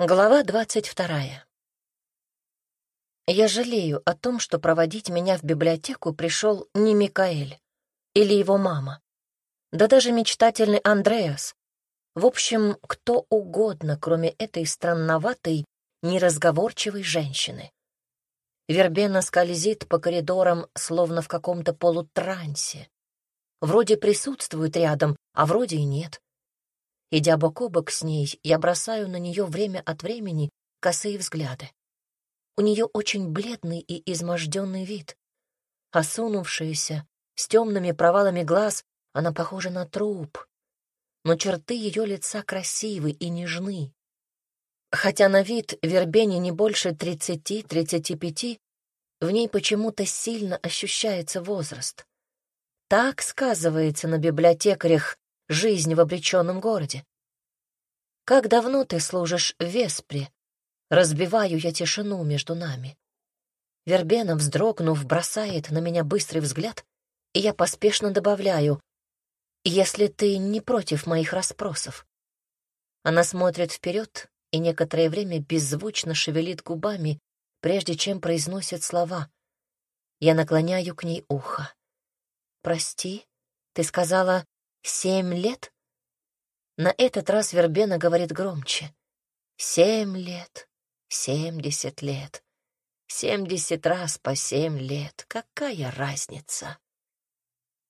Глава двадцать вторая. Я жалею о том, что проводить меня в библиотеку пришел не Микаэль или его мама, да даже мечтательный Андреас. В общем, кто угодно, кроме этой странноватой, неразговорчивой женщины. Вербена скользит по коридорам, словно в каком-то полутрансе. Вроде присутствует рядом, а вроде и нет. Идя бок о бок с ней, я бросаю на нее время от времени косые взгляды. У нее очень бледный и изможденный вид. Осунувшаяся, с темными провалами глаз, она похожа на труп. Но черты ее лица красивы и нежны. Хотя на вид Вербени не больше тридцати-тридцати пяти, в ней почему-то сильно ощущается возраст. Так сказывается на библиотекарях жизнь в обреченном городе. Как давно ты служишь в Веспре? Разбиваю я тишину между нами. Вербена, вздрогнув, бросает на меня быстрый взгляд, и я поспешно добавляю, «Если ты не против моих расспросов». Она смотрит вперед и некоторое время беззвучно шевелит губами, прежде чем произносит слова. Я наклоняю к ней ухо. «Прости, ты сказала Семь лет? На этот раз Вербена говорит громче. Семь лет, семьдесят лет, семьдесят раз по семь лет. Какая разница?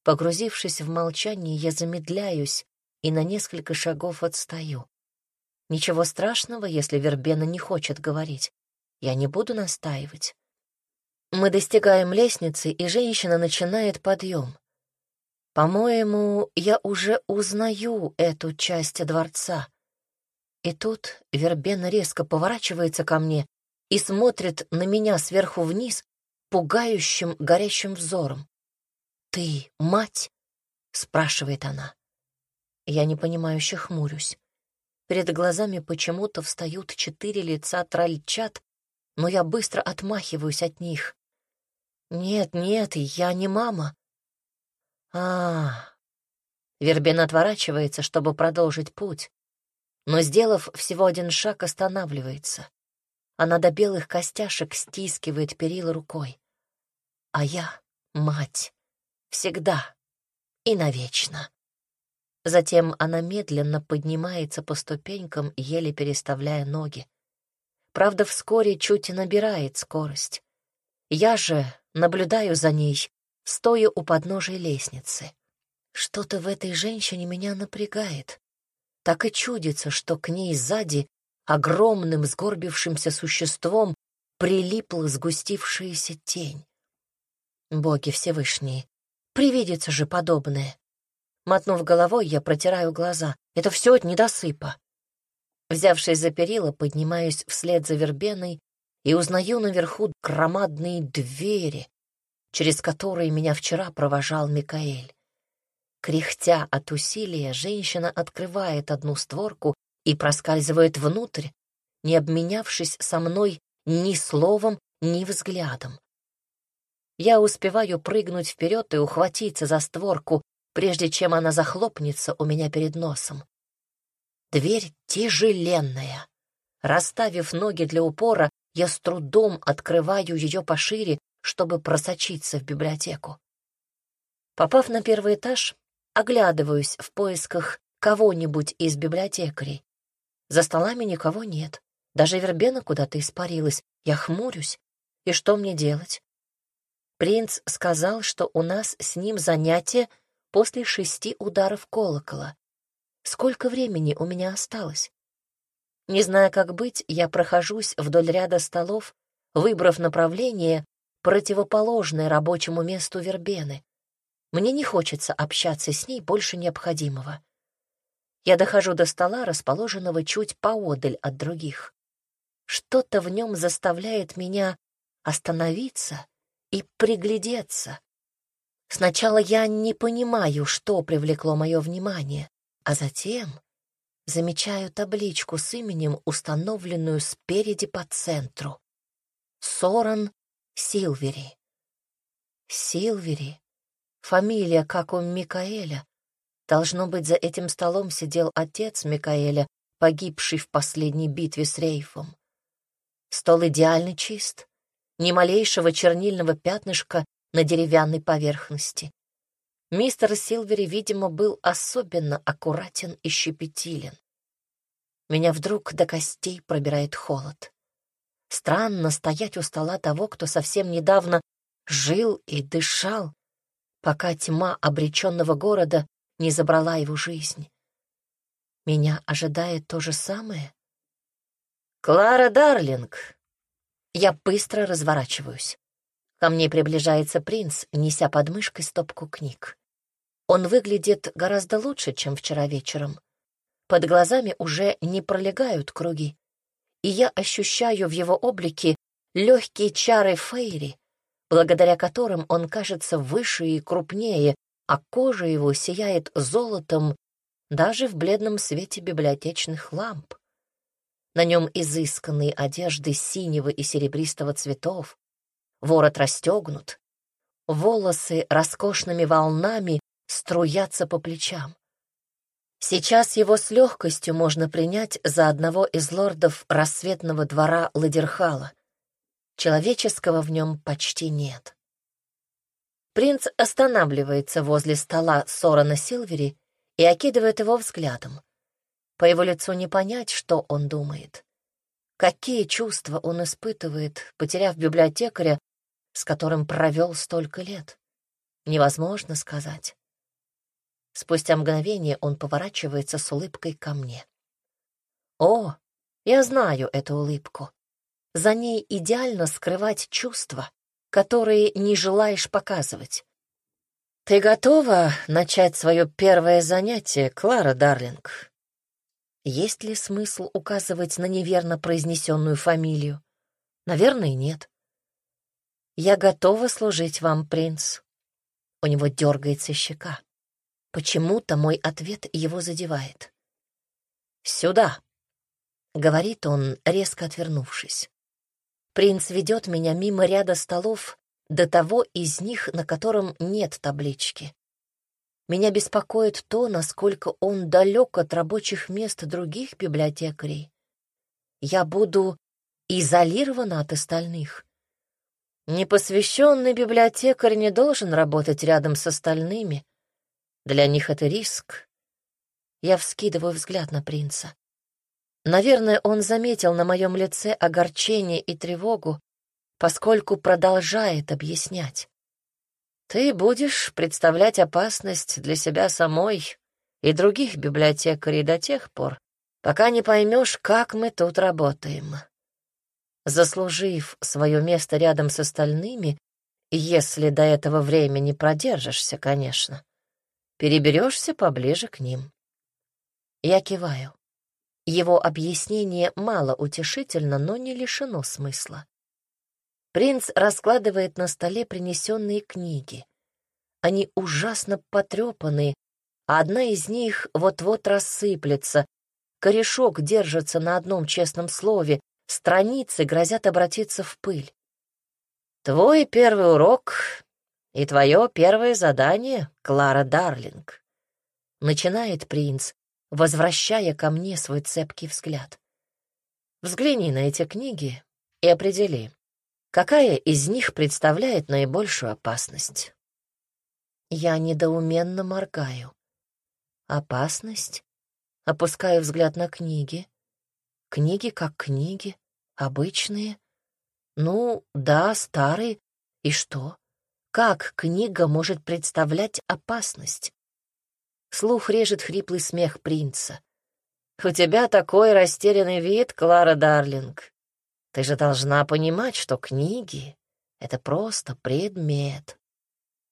Погрузившись в молчание, я замедляюсь и на несколько шагов отстаю. Ничего страшного, если Вербена не хочет говорить. Я не буду настаивать. Мы достигаем лестницы, и женщина начинает подъем. По-моему, я уже узнаю эту часть дворца. И тут Вербена резко поворачивается ко мне и смотрит на меня сверху вниз пугающим горящим взором. «Ты мать?» — спрашивает она. Я непонимающе хмурюсь. Перед глазами почему-то встают четыре лица трольчат, но я быстро отмахиваюсь от них. «Нет, нет, я не мама а Вербен отворачивается, чтобы продолжить путь, но, сделав всего один шаг, останавливается. Она до белых костяшек стискивает перила рукой. А я — мать. Всегда и навечно. Затем она медленно поднимается по ступенькам, еле переставляя ноги. Правда, вскоре чуть набирает скорость. Я же наблюдаю за ней, стоя у подножия лестницы. Что-то в этой женщине меня напрягает. Так и чудится, что к ней сзади огромным сгорбившимся существом прилипла сгустившаяся тень. Боги Всевышние, привидится же подобное. Мотнув головой, я протираю глаза. Это все от недосыпа. Взявшись за перила, поднимаюсь вслед за вербеной и узнаю наверху громадные двери, через которые меня вчера провожал Микаэль. Кряхтя от усилия, женщина открывает одну створку и проскальзывает внутрь, не обменявшись со мной ни словом, ни взглядом. Я успеваю прыгнуть вперед и ухватиться за створку, прежде чем она захлопнется у меня перед носом. Дверь тяжеленная. Расставив ноги для упора, я с трудом открываю ее пошире, чтобы просочиться в библиотеку. Попав на первый этаж, оглядываюсь в поисках кого-нибудь из библиотекарей. За столами никого нет. Даже Вербена куда-то испарилась. Я хмурюсь. И что мне делать? Принц сказал, что у нас с ним занятие после шести ударов колокола. Сколько времени у меня осталось? Не зная, как быть, я прохожусь вдоль ряда столов, выбрав направление, противоположное рабочему месту вербены. Мне не хочется общаться с ней больше необходимого. Я дохожу до стола, расположенного чуть поодаль от других. Что-то в нем заставляет меня остановиться и приглядеться. Сначала я не понимаю, что привлекло мое внимание, а затем замечаю табличку с именем, установленную спереди по центру. Соран Силвери. Силвери. Фамилия, как у Микаэля. Должно быть, за этим столом сидел отец Микаэля, погибший в последней битве с Рейфом. Стол идеально чист, ни малейшего чернильного пятнышка на деревянной поверхности. Мистер Силвери, видимо, был особенно аккуратен и щепетилен. Меня вдруг до костей пробирает холод. Странно стоять у стола того, кто совсем недавно жил и дышал, пока тьма обреченного города не забрала его жизнь. Меня ожидает то же самое? «Клара Дарлинг!» Я быстро разворачиваюсь. Ко мне приближается принц, неся под мышкой стопку книг. Он выглядит гораздо лучше, чем вчера вечером. Под глазами уже не пролегают круги, и я ощущаю в его облике легкие чары Фейри, благодаря которым он кажется выше и крупнее, а кожа его сияет золотом даже в бледном свете библиотечных ламп. На нем изысканные одежды синего и серебристого цветов, ворот расстегнут, волосы роскошными волнами струятся по плечам. Сейчас его с легкостью можно принять за одного из лордов рассветного двора Ладерхала. Человеческого в нем почти нет. Принц останавливается возле стола Сорана Силвери и окидывает его взглядом. По его лицу не понять, что он думает. Какие чувства он испытывает, потеряв библиотекаря, с которым провел столько лет? Невозможно сказать. Спустя мгновение он поворачивается с улыбкой ко мне. О, я знаю эту улыбку. За ней идеально скрывать чувства, которые не желаешь показывать. Ты готова начать свое первое занятие, Клара Дарлинг? Есть ли смысл указывать на неверно произнесенную фамилию? Наверное, нет. Я готова служить вам, принц. У него дергается щека. Почему-то мой ответ его задевает. «Сюда», — говорит он, резко отвернувшись. Принц ведет меня мимо ряда столов до того из них, на котором нет таблички. Меня беспокоит то, насколько он далек от рабочих мест других библиотекарей. Я буду изолирована от остальных. Непосвященный библиотекарь не должен работать рядом с остальными, для них это риск. Я вскидываю взгляд на принца. Наверное, он заметил на моем лице огорчение и тревогу, поскольку продолжает объяснять. Ты будешь представлять опасность для себя самой и других библиотекарей до тех пор, пока не поймешь, как мы тут работаем. Заслужив свое место рядом с остальными, если до этого времени продержишься, конечно, переберешься поближе к ним. Я киваю. Его объяснение мало утешительно, но не лишено смысла. Принц раскладывает на столе принесенные книги. Они ужасно потрепаны, а одна из них вот-вот рассыплется. Корешок держится на одном честном слове, страницы грозят обратиться в пыль. Твой первый урок и твое первое задание, Клара Дарлинг. Начинает принц, возвращая ко мне свой цепкий взгляд. Взгляни на эти книги и определи, какая из них представляет наибольшую опасность. Я недоуменно моргаю. Опасность? Опускаю взгляд на книги. Книги как книги, обычные. Ну, да, старые. И что? Как книга может представлять опасность? Слух режет хриплый смех принца. «У тебя такой растерянный вид, Клара Дарлинг. Ты же должна понимать, что книги — это просто предмет.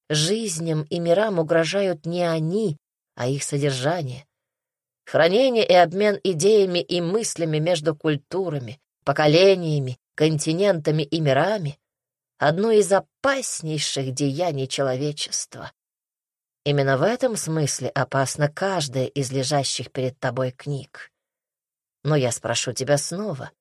Жизням и мирам угрожают не они, а их содержание. Хранение и обмен идеями и мыслями между культурами, поколениями, континентами и мирами одно из опаснейших деяний человечества. Именно в этом смысле опасна каждая из лежащих перед тобой книг. Но я спрошу тебя снова,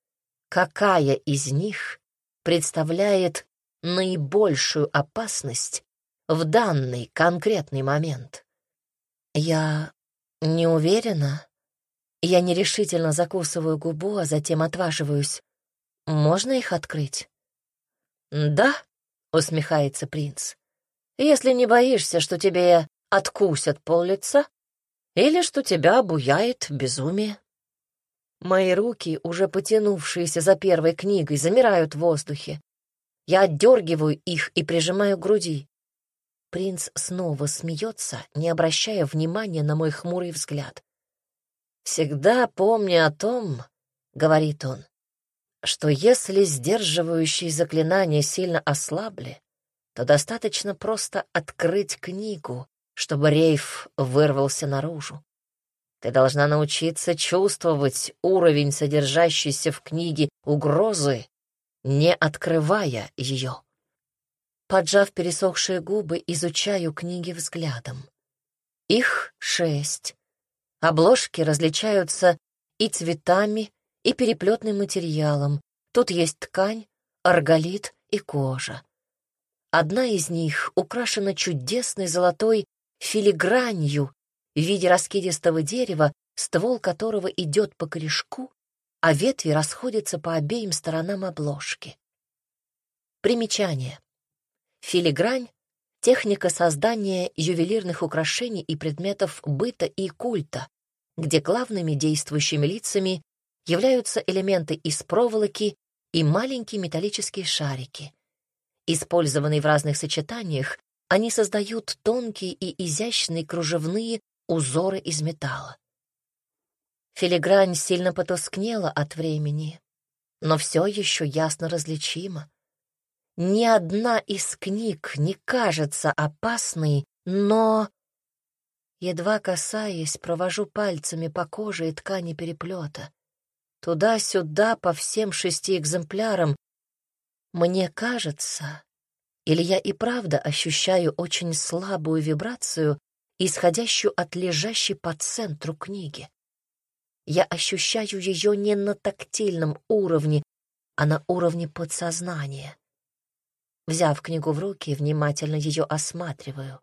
какая из них представляет наибольшую опасность в данный конкретный момент? Я не уверена. Я нерешительно закусываю губу, а затем отваживаюсь. «Можно их открыть?» «Да», — усмехается принц. «Если не боишься, что тебе откусят пол лица, или что тебя обуяет безумие». Мои руки, уже потянувшиеся за первой книгой, замирают в воздухе. Я отдергиваю их и прижимаю груди. Принц снова смеется, не обращая внимания на мой хмурый взгляд. «Всегда помни о том, — говорит он, — что если сдерживающие заклинания сильно ослабли, то достаточно просто открыть книгу, чтобы рейф вырвался наружу. Ты должна научиться чувствовать уровень, содержащийся в книге угрозы, не открывая ее. Поджав пересохшие губы, изучаю книги взглядом. Их шесть. Обложки различаются и цветами, и переплетным материалом. Тут есть ткань, арголит и кожа. Одна из них украшена чудесной золотой филигранью в виде раскидистого дерева, ствол которого идет по корешку, а ветви расходятся по обеим сторонам обложки. Примечание. Филигрань — техника создания ювелирных украшений и предметов быта и культа, где главными действующими лицами являются элементы из проволоки и маленькие металлические шарики. Использованные в разных сочетаниях, они создают тонкие и изящные кружевные узоры из металла. Филигрань сильно потускнела от времени, но все еще ясно различима. Ни одна из книг не кажется опасной, но... Едва касаясь, провожу пальцами по коже и ткани переплета. Туда-сюда по всем шести экземплярам. Мне кажется, или я и правда ощущаю очень слабую вибрацию, исходящую от лежащей по центру книги. Я ощущаю ее не на тактильном уровне, а на уровне подсознания. Взяв книгу в руки, внимательно ее осматриваю.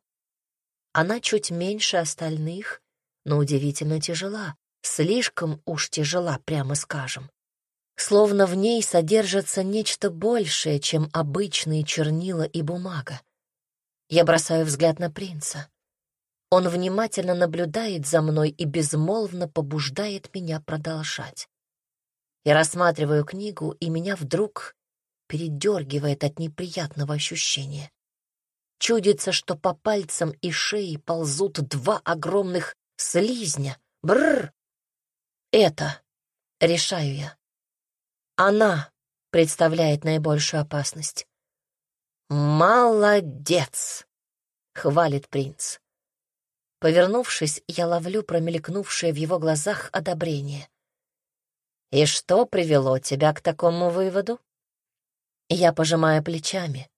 Она чуть меньше остальных, но удивительно тяжела, слишком уж тяжела, прямо скажем. Словно в ней содержится нечто большее, чем обычные чернила и бумага. Я бросаю взгляд на принца. Он внимательно наблюдает за мной и безмолвно побуждает меня продолжать. Я рассматриваю книгу, и меня вдруг передергивает от неприятного ощущения. Чудится, что по пальцам и шее ползут два огромных слизня. Бррр! Это, решаю я. Она представляет наибольшую опасность. «Молодец!» — хвалит принц. Повернувшись, я ловлю промелькнувшее в его глазах одобрение. «И что привело тебя к такому выводу?» Я пожимаю плечами.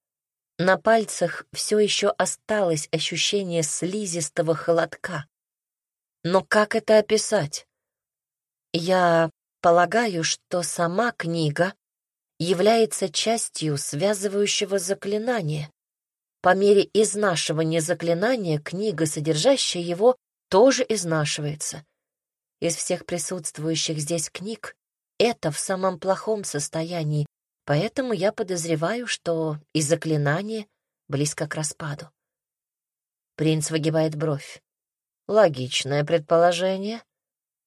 На пальцах все еще осталось ощущение слизистого холодка. Но как это описать? Я полагаю, что сама книга является частью связывающего заклинания, по мере изнашивания заклинания книга, содержащая его, тоже изнашивается. Из всех присутствующих здесь книг это в самом плохом состоянии, поэтому я подозреваю, что и заклинание близко к распаду. Принц выгибает бровь. Логичное предположение,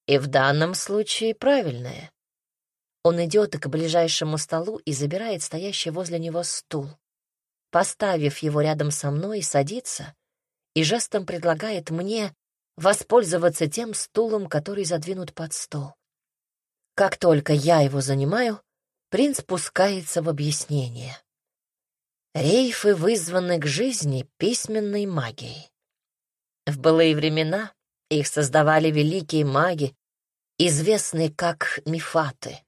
и в данном случае правильное. Он идет к ближайшему столу и забирает стоящий возле него стул поставив его рядом со мной, садится и жестом предлагает мне воспользоваться тем стулом, который задвинут под стол. Как только я его занимаю, принц пускается в объяснение. Рейфы вызваны к жизни письменной магией. В былые времена их создавали великие маги, известные как мифаты.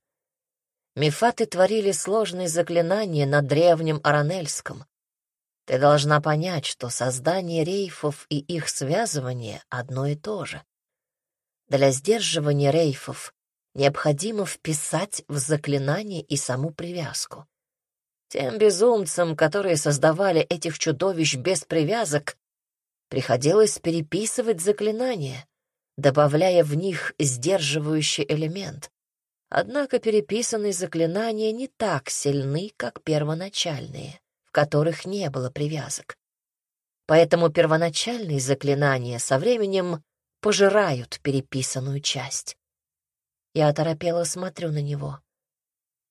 Мифаты творили сложные заклинания на древнем Аранельском, ты должна понять, что создание рейфов и их связывание одно и то же. Для сдерживания рейфов необходимо вписать в заклинание и саму привязку. Тем безумцам, которые создавали этих чудовищ без привязок, приходилось переписывать заклинания, добавляя в них сдерживающий элемент. Однако переписанные заклинания не так сильны, как первоначальные, в которых не было привязок. Поэтому первоначальные заклинания со временем пожирают переписанную часть. Я оторопело смотрю на него.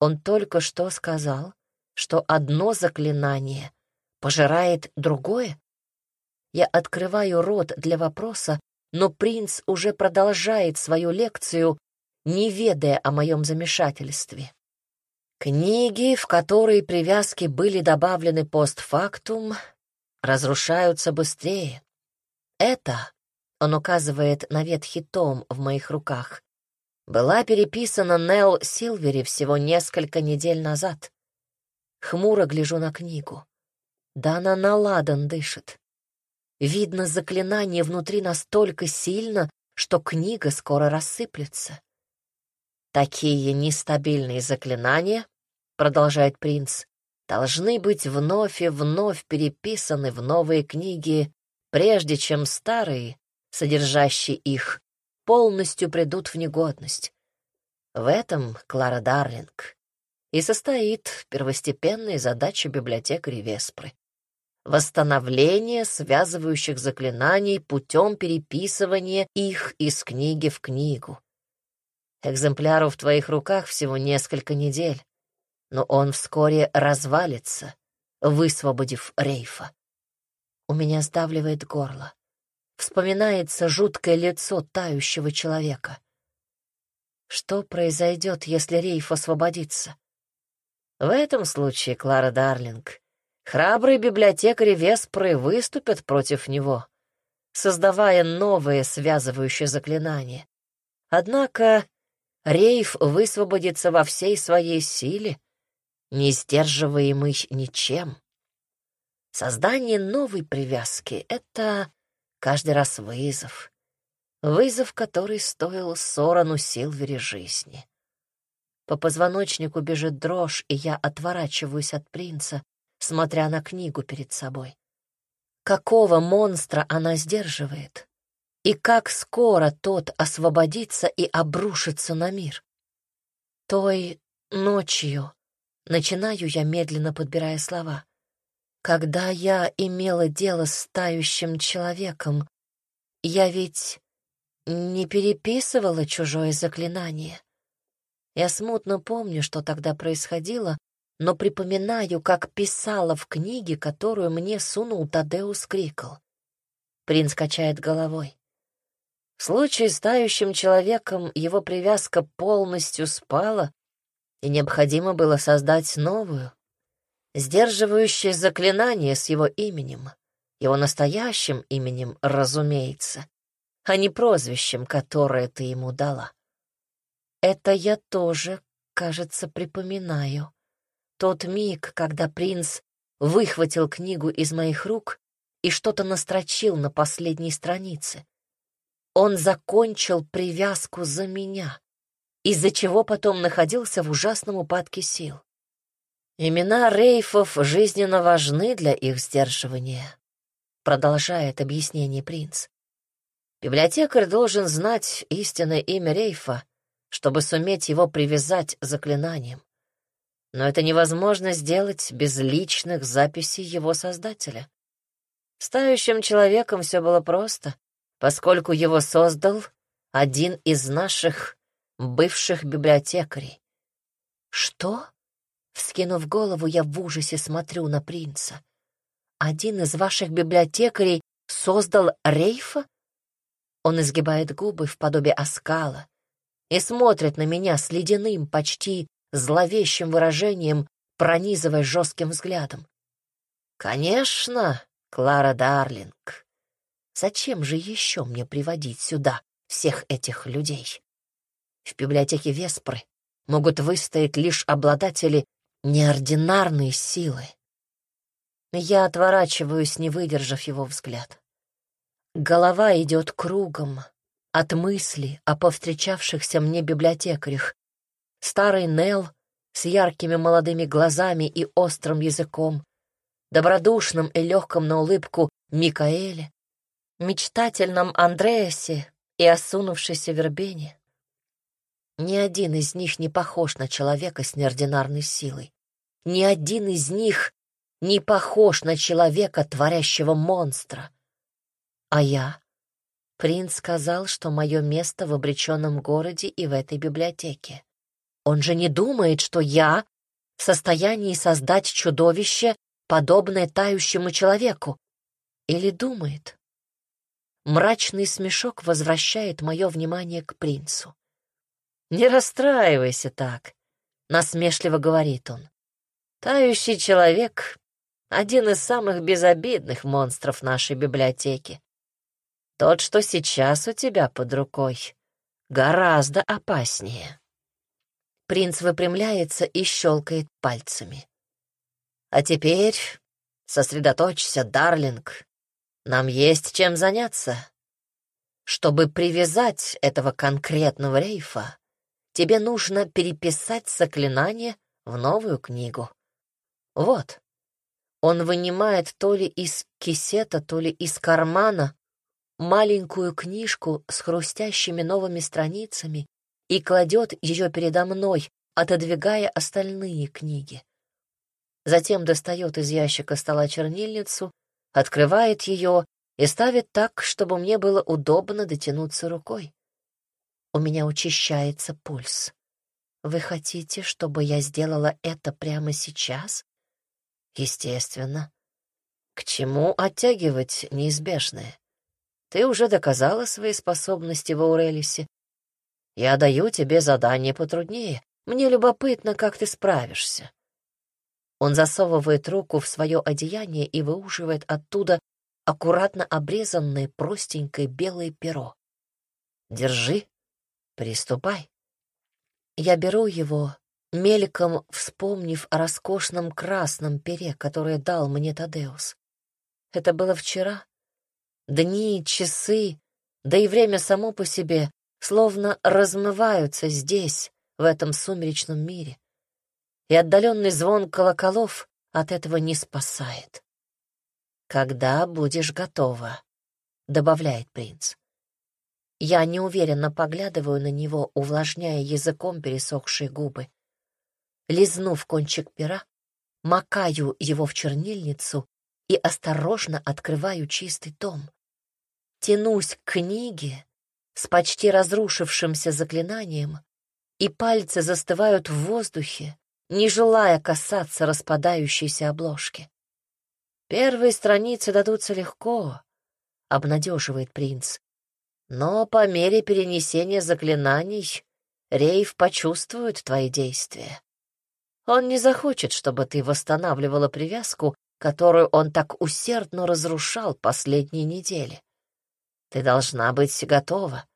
Он только что сказал, что одно заклинание пожирает другое? Я открываю рот для вопроса, но принц уже продолжает свою лекцию, не ведая о моем замешательстве. Книги, в которые привязки были добавлены постфактум, разрушаются быстрее. Это, он указывает на ветхий том в моих руках, была переписана Нел Силвери всего несколько недель назад. Хмуро гляжу на книгу. Да она наладан дышит. Видно, заклинание внутри настолько сильно, что книга скоро рассыплется. Такие нестабильные заклинания, продолжает принц, должны быть вновь и вновь переписаны в новые книги, прежде чем старые, содержащие их, полностью придут в негодность. В этом, Клара Дарлинг, и состоит первостепенная задача библиотекаря Веспры. Восстановление связывающих заклинаний путем переписывания их из книги в книгу. Экземпляру в твоих руках всего несколько недель, но он вскоре развалится, высвободив рейфа. У меня сдавливает горло вспоминается жуткое лицо тающего человека. Что произойдет, если Рейф освободится? В этом случае, Клара Дарлинг, храбрые библиотекари Веспры выступят против него, создавая новые связывающие заклинания. Однако Рейф высвободится во всей своей силе, не сдерживаемый ничем. Создание новой привязки — это Каждый раз вызов. Вызов, который стоил Сорану Силвере жизни. По позвоночнику бежит дрожь, и я отворачиваюсь от принца, смотря на книгу перед собой. Какого монстра она сдерживает? И как скоро тот освободится и обрушится на мир? Той ночью начинаю я, медленно подбирая слова. Когда я имела дело с тающим человеком, я ведь не переписывала чужое заклинание. Я смутно помню, что тогда происходило, но припоминаю, как писала в книге, которую мне сунул Тадеус Крикл. Принц качает головой. В случае с тающим человеком его привязка полностью спала, и необходимо было создать новую сдерживающее заклинание с его именем, его настоящим именем, разумеется, а не прозвищем, которое ты ему дала. Это я тоже, кажется, припоминаю. Тот миг, когда принц выхватил книгу из моих рук и что-то настрочил на последней странице. Он закончил привязку за меня, из-за чего потом находился в ужасном упадке сил. Имена рейфов жизненно важны для их сдерживания, продолжает объяснение принц. Библиотекарь должен знать истинное имя рейфа, чтобы суметь его привязать заклинанием. Но это невозможно сделать без личных записей его создателя. С тающим человеком все было просто, поскольку его создал один из наших бывших библиотекарей. Что? Вскинув голову, я в ужасе смотрю на принца. Один из ваших библиотекарей создал рейфа? Он изгибает губы в подобие оскала и смотрит на меня с ледяным, почти зловещим выражением, пронизывая жестким взглядом. «Конечно, Клара Дарлинг. Зачем же еще мне приводить сюда всех этих людей? В библиотеке Веспры могут выстоять лишь обладатели неординарные силы. Я отворачиваюсь, не выдержав его взгляд. Голова идет кругом от мысли о повстречавшихся мне библиотекарях. Старый Нел с яркими молодыми глазами и острым языком, добродушным и легком на улыбку Микаэле, мечтательном Андреасе и осунувшейся вербене. Ни один из них не похож на человека с неординарной силой. Ни один из них не похож на человека, творящего монстра. А я? Принц сказал, что мое место в обреченном городе и в этой библиотеке. Он же не думает, что я в состоянии создать чудовище, подобное тающему человеку. Или думает? Мрачный смешок возвращает мое внимание к принцу. «Не расстраивайся так», — насмешливо говорит он. «Тающий человек — один из самых безобидных монстров нашей библиотеки. Тот, что сейчас у тебя под рукой, гораздо опаснее». Принц выпрямляется и щелкает пальцами. «А теперь сосредоточься, Дарлинг. Нам есть чем заняться. Чтобы привязать этого конкретного рейфа, тебе нужно переписать заклинание в новую книгу. Вот. Он вынимает то ли из кисета, то ли из кармана маленькую книжку с хрустящими новыми страницами и кладет ее передо мной, отодвигая остальные книги. Затем достает из ящика стола чернильницу открывает ее и ставит так, чтобы мне было удобно дотянуться рукой. У меня учащается пульс. Вы хотите, чтобы я сделала это прямо сейчас? Естественно. К чему оттягивать неизбежное? Ты уже доказала свои способности в Аурелисе. Я даю тебе задание потруднее. Мне любопытно, как ты справишься. Он засовывает руку в свое одеяние и выуживает оттуда аккуратно обрезанное простенькое белое перо. «Держи, приступай». Я беру его, мельком вспомнив о роскошном красном пере, которое дал мне Тадеус. Это было вчера. Дни, часы, да и время само по себе словно размываются здесь, в этом сумеречном мире и отдаленный звон колоколов от этого не спасает. «Когда будешь готова», — добавляет принц. Я неуверенно поглядываю на него, увлажняя языком пересохшие губы. Лизнув кончик пера, макаю его в чернильницу и осторожно открываю чистый том. Тянусь к книге с почти разрушившимся заклинанием, и пальцы застывают в воздухе, не желая касаться распадающейся обложки. Первые страницы дадутся легко, — обнадеживает принц. Но по мере перенесения заклинаний Рейв почувствует твои действия. Он не захочет, чтобы ты восстанавливала привязку, которую он так усердно разрушал последние недели. Ты должна быть готова.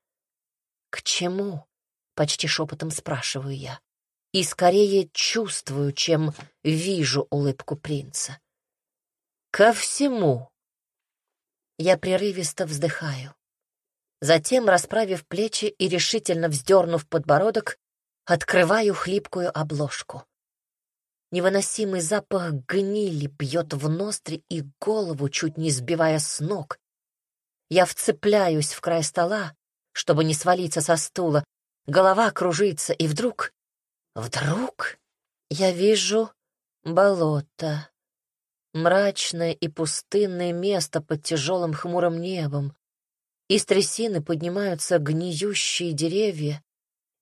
К чему? Почти шепотом спрашиваю я и скорее чувствую, чем вижу улыбку принца. Ко всему. Я прерывисто вздыхаю. Затем, расправив плечи и решительно вздернув подбородок, открываю хлипкую обложку. Невыносимый запах гнили бьет в ноздри и голову, чуть не сбивая с ног. Я вцепляюсь в край стола, чтобы не свалиться со стула. Голова кружится, и вдруг Вдруг я вижу болото. Мрачное и пустынное место под тяжелым хмурым небом. Из трясины поднимаются гниющие деревья,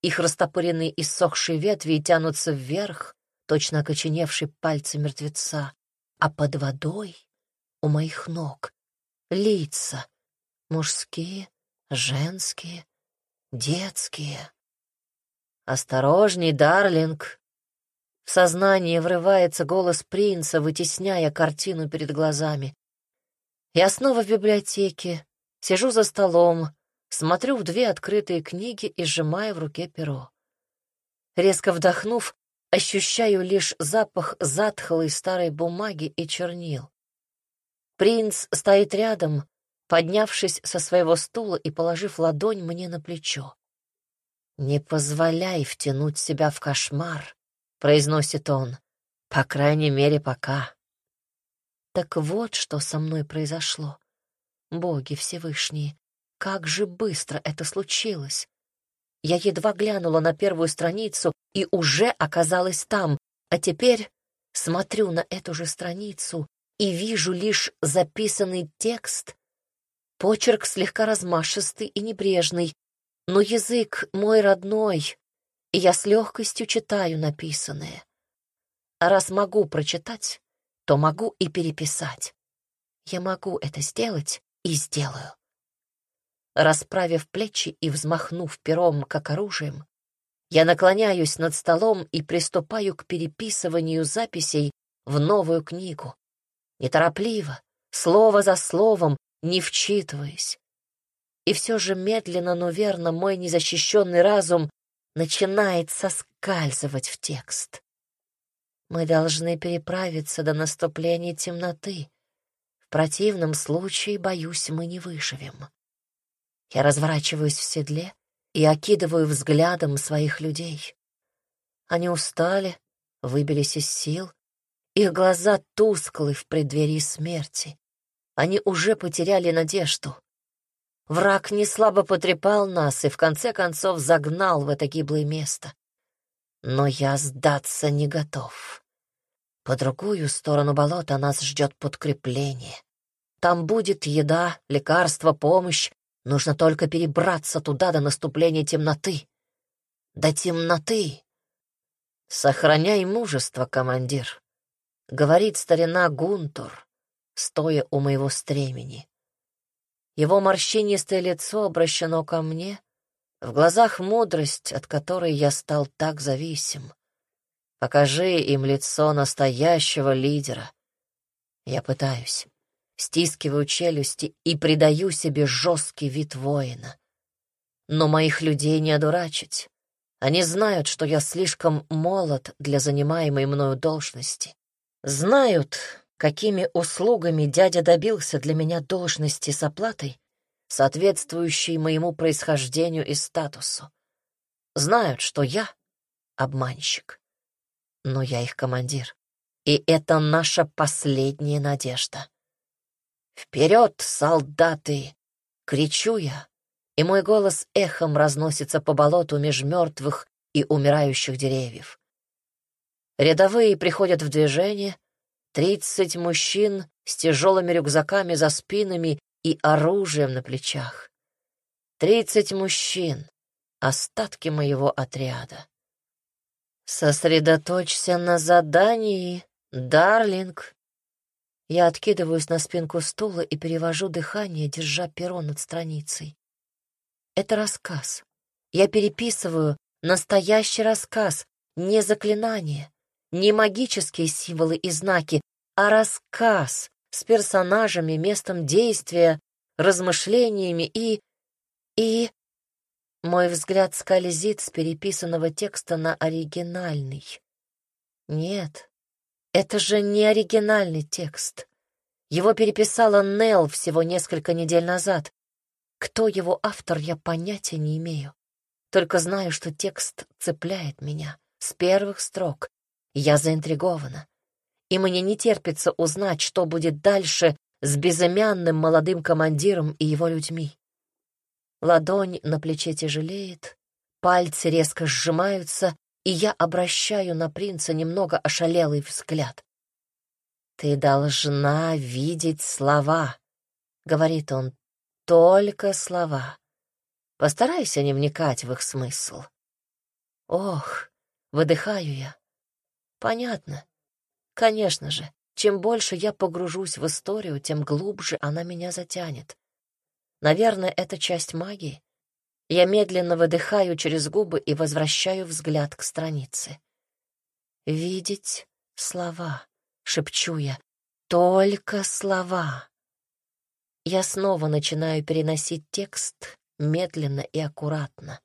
их растопыренные и сохшие ветви тянутся вверх, точно окоченевшие пальцы мертвеца, а под водой у моих ног лица мужские, женские, детские. «Осторожней, Дарлинг!» В сознание врывается голос принца, вытесняя картину перед глазами. Я снова в библиотеке, сижу за столом, смотрю в две открытые книги и сжимаю в руке перо. Резко вдохнув, ощущаю лишь запах затхлой старой бумаги и чернил. Принц стоит рядом, поднявшись со своего стула и положив ладонь мне на плечо. «Не позволяй втянуть себя в кошмар», — произносит он, — «по крайней мере, пока». Так вот, что со мной произошло. Боги Всевышние, как же быстро это случилось. Я едва глянула на первую страницу и уже оказалась там, а теперь смотрю на эту же страницу и вижу лишь записанный текст. Почерк слегка размашистый и небрежный, но язык мой родной, и я с легкостью читаю написанное. А раз могу прочитать, то могу и переписать. Я могу это сделать и сделаю. Расправив плечи и взмахнув пером, как оружием, я наклоняюсь над столом и приступаю к переписыванию записей в новую книгу. Неторопливо, слово за словом, не вчитываясь. И все же медленно, но верно мой незащищенный разум начинает соскальзывать в текст. Мы должны переправиться до наступления темноты. В противном случае, боюсь, мы не выживем. Я разворачиваюсь в седле и окидываю взглядом своих людей. Они устали, выбились из сил, их глаза тусклы в преддверии смерти. Они уже потеряли надежду. Враг не слабо потрепал нас и в конце концов загнал в это гиблое место. Но я сдаться не готов. По другую сторону болота нас ждет подкрепление. Там будет еда, лекарство, помощь, Нужно только перебраться туда до наступления темноты. До темноты. Сохраняй мужество, командир, — говорит старина Гунтур, стоя у моего стремени. Его морщинистое лицо обращено ко мне, в глазах мудрость, от которой я стал так зависим. Покажи им лицо настоящего лидера. Я пытаюсь стискиваю челюсти и придаю себе жесткий вид воина. Но моих людей не одурачить. Они знают, что я слишком молод для занимаемой мною должности. Знают, какими услугами дядя добился для меня должности с оплатой, соответствующей моему происхождению и статусу. Знают, что я обманщик, но я их командир, и это наша последняя надежда. «Вперед, солдаты!» — кричу я, и мой голос эхом разносится по болоту меж мертвых и умирающих деревьев. Рядовые приходят в движение, тридцать мужчин с тяжелыми рюкзаками за спинами и оружием на плечах. Тридцать мужчин, остатки моего отряда. Сосредоточься на задании, Дарлинг, я откидываюсь на спинку стула и перевожу дыхание, держа перо над страницей. Это рассказ. Я переписываю настоящий рассказ, не заклинание, не магические символы и знаки, а рассказ с персонажами, местом действия, размышлениями и... и... Мой взгляд скользит с переписанного текста на оригинальный. Нет, это же не оригинальный текст. Его переписала Нелл всего несколько недель назад. Кто его автор, я понятия не имею. Только знаю, что текст цепляет меня с первых строк. Я заинтригована. И мне не терпится узнать, что будет дальше с безымянным молодым командиром и его людьми. Ладонь на плече тяжелеет, пальцы резко сжимаются, и я обращаю на принца немного ошалелый взгляд. «Ты должна видеть слова», — говорит он, — «только слова. Постарайся не вникать в их смысл». «Ох», — выдыхаю я. «Понятно. Конечно же, чем больше я погружусь в историю, тем глубже она меня затянет. Наверное, это часть магии. Я медленно выдыхаю через губы и возвращаю взгляд к странице. «Видеть слова», — шепчу я, — «только слова». Я снова начинаю переносить текст медленно и аккуратно.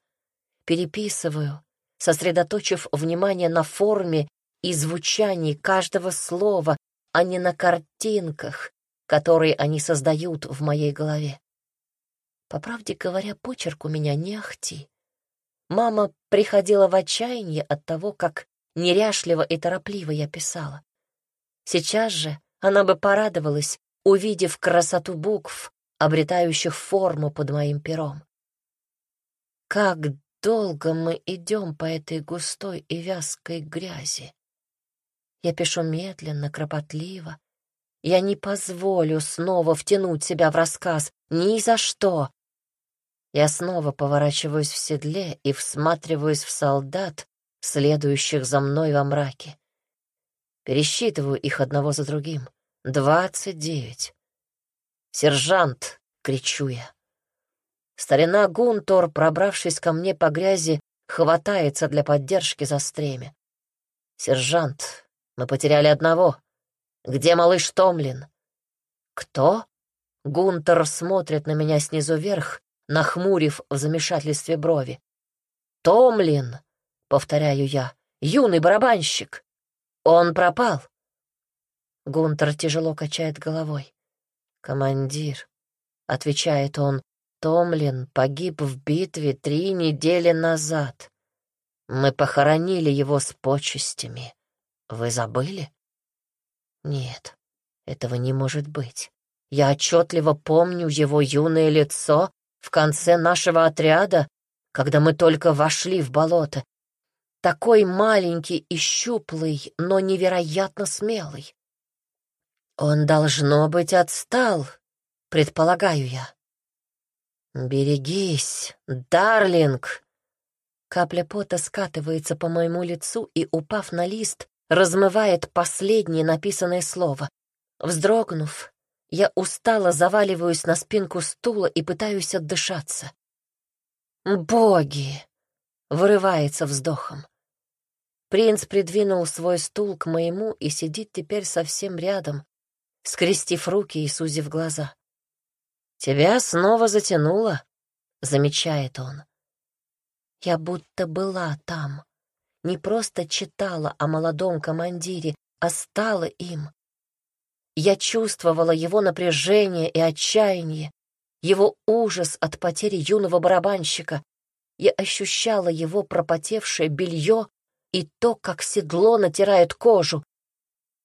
Переписываю, сосредоточив внимание на форме и звучании каждого слова, а не на картинках, которые они создают в моей голове. По правде говоря, почерк у меня не ахти. Мама приходила в отчаяние от того, как неряшливо и торопливо я писала. Сейчас же она бы порадовалась, увидев красоту букв, обретающих форму под моим пером. Как долго мы идем по этой густой и вязкой грязи. Я пишу медленно, кропотливо. Я не позволю снова втянуть себя в рассказ, ни за что. Я снова поворачиваюсь в седле и всматриваюсь в солдат, следующих за мной во мраке. Пересчитываю их одного за другим. Двадцать девять. «Сержант!» — кричу я. Старина Гунтор, пробравшись ко мне по грязи, хватается для поддержки за стремя. «Сержант, мы потеряли одного. Где малыш Томлин?» «Кто?» Гунтер смотрит на меня снизу вверх, нахмурив в замешательстве брови. «Томлин!» — повторяю я. «Юный барабанщик! Он пропал!» Гунтер тяжело качает головой. «Командир», — отвечает он, — «Томлин погиб в битве три недели назад. Мы похоронили его с почестями. Вы забыли?» «Нет, этого не может быть. Я отчетливо помню его юное лицо в конце нашего отряда, когда мы только вошли в болото. Такой маленький и щуплый, но невероятно смелый. Он, должно быть, отстал, предполагаю я. «Берегись, Дарлинг!» Капля пота скатывается по моему лицу и, упав на лист, размывает последнее написанное слово. Вздрогнув, я устало заваливаюсь на спинку стула и пытаюсь отдышаться. «Боги!» — вырывается вздохом. Принц придвинул свой стул к моему и сидит теперь совсем рядом, скрестив руки и сузив глаза. «Тебя снова затянуло», — замечает он. Я будто была там, не просто читала о молодом командире, а стала им. Я чувствовала его напряжение и отчаяние, его ужас от потери юного барабанщика. Я ощущала его пропотевшее белье и то, как седло натирает кожу.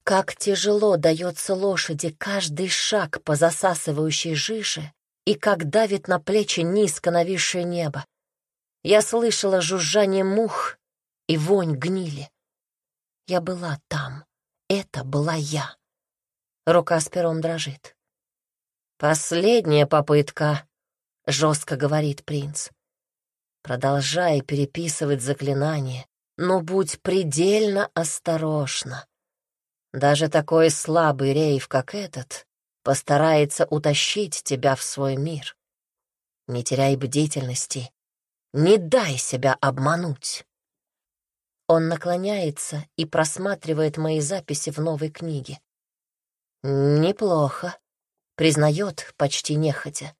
Как тяжело дается лошади каждый шаг по засасывающей жиже и как давит на плечи низко нависшее небо. Я слышала жужжание мух и вонь гнили. Я была там. Это была я. Рука с пером дрожит. «Последняя попытка», — жестко говорит принц. Продолжай переписывать заклинание, но будь предельно осторожна. Даже такой слабый рейв, как этот, постарается утащить тебя в свой мир. Не теряй бдительности, не дай себя обмануть. Он наклоняется и просматривает мои записи в новой книге. Неплохо, признает почти нехотя.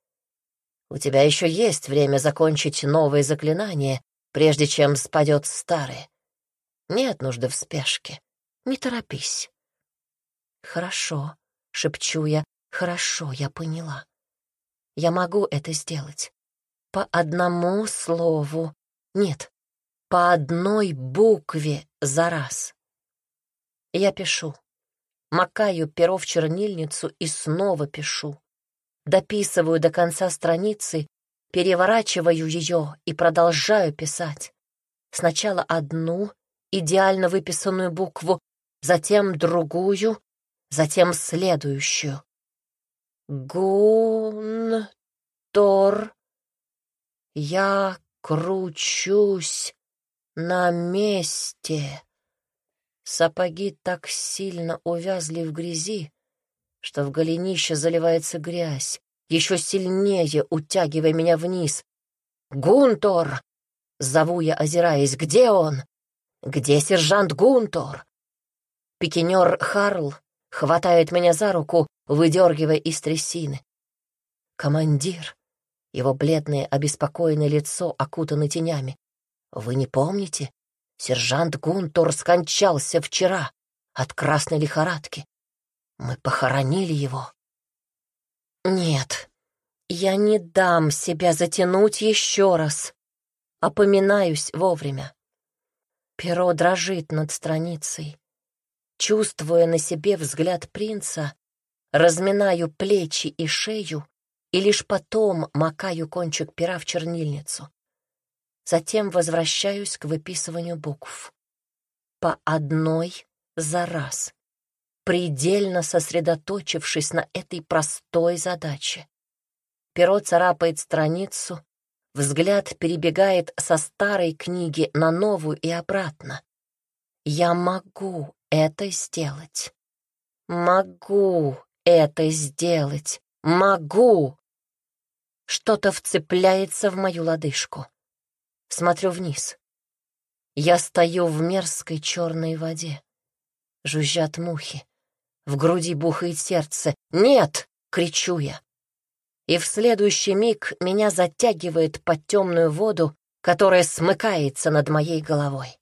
У тебя еще есть время закончить новые заклинания, прежде чем спадет старое. Нет нужды в спешке. Не торопись. «Хорошо», — шепчу я, — «хорошо, я поняла. Я могу это сделать. По одному слову. Нет, по одной букве за раз. Я пишу. Макаю перо в чернильницу и снова пишу. Дописываю до конца страницы, переворачиваю ее и продолжаю писать. Сначала одну идеально выписанную букву, затем другую, затем следующую. Гун-тор. Я кручусь на месте. Сапоги так сильно увязли в грязи, что в голенище заливается грязь, еще сильнее утягивая меня вниз. «Гунтор!» — зову я, озираясь. «Где он? Где сержант Гунтор?» Пикинер Харл хватает меня за руку, выдергивая из трясины. «Командир!» Его бледное, обеспокоенное лицо окутано тенями. «Вы не помните? Сержант Гунтур скончался вчера от красной лихорадки. Мы похоронили его». «Нет, я не дам себя затянуть еще раз. Опоминаюсь вовремя». Перо дрожит над страницей. Чувствуя на себе взгляд принца, разминаю плечи и шею и лишь потом макаю кончик пера в чернильницу. Затем возвращаюсь к выписыванию букв. По одной за раз, предельно сосредоточившись на этой простой задаче. Перо царапает страницу, взгляд перебегает со старой книги на новую и обратно. Я могу это сделать. Могу это сделать. Могу. Что-то вцепляется в мою лодыжку. Смотрю вниз. Я стою в мерзкой черной воде. Жужжат мухи. В груди бухает сердце. «Нет!» — кричу я. И в следующий миг меня затягивает под темную воду, которая смыкается над моей головой.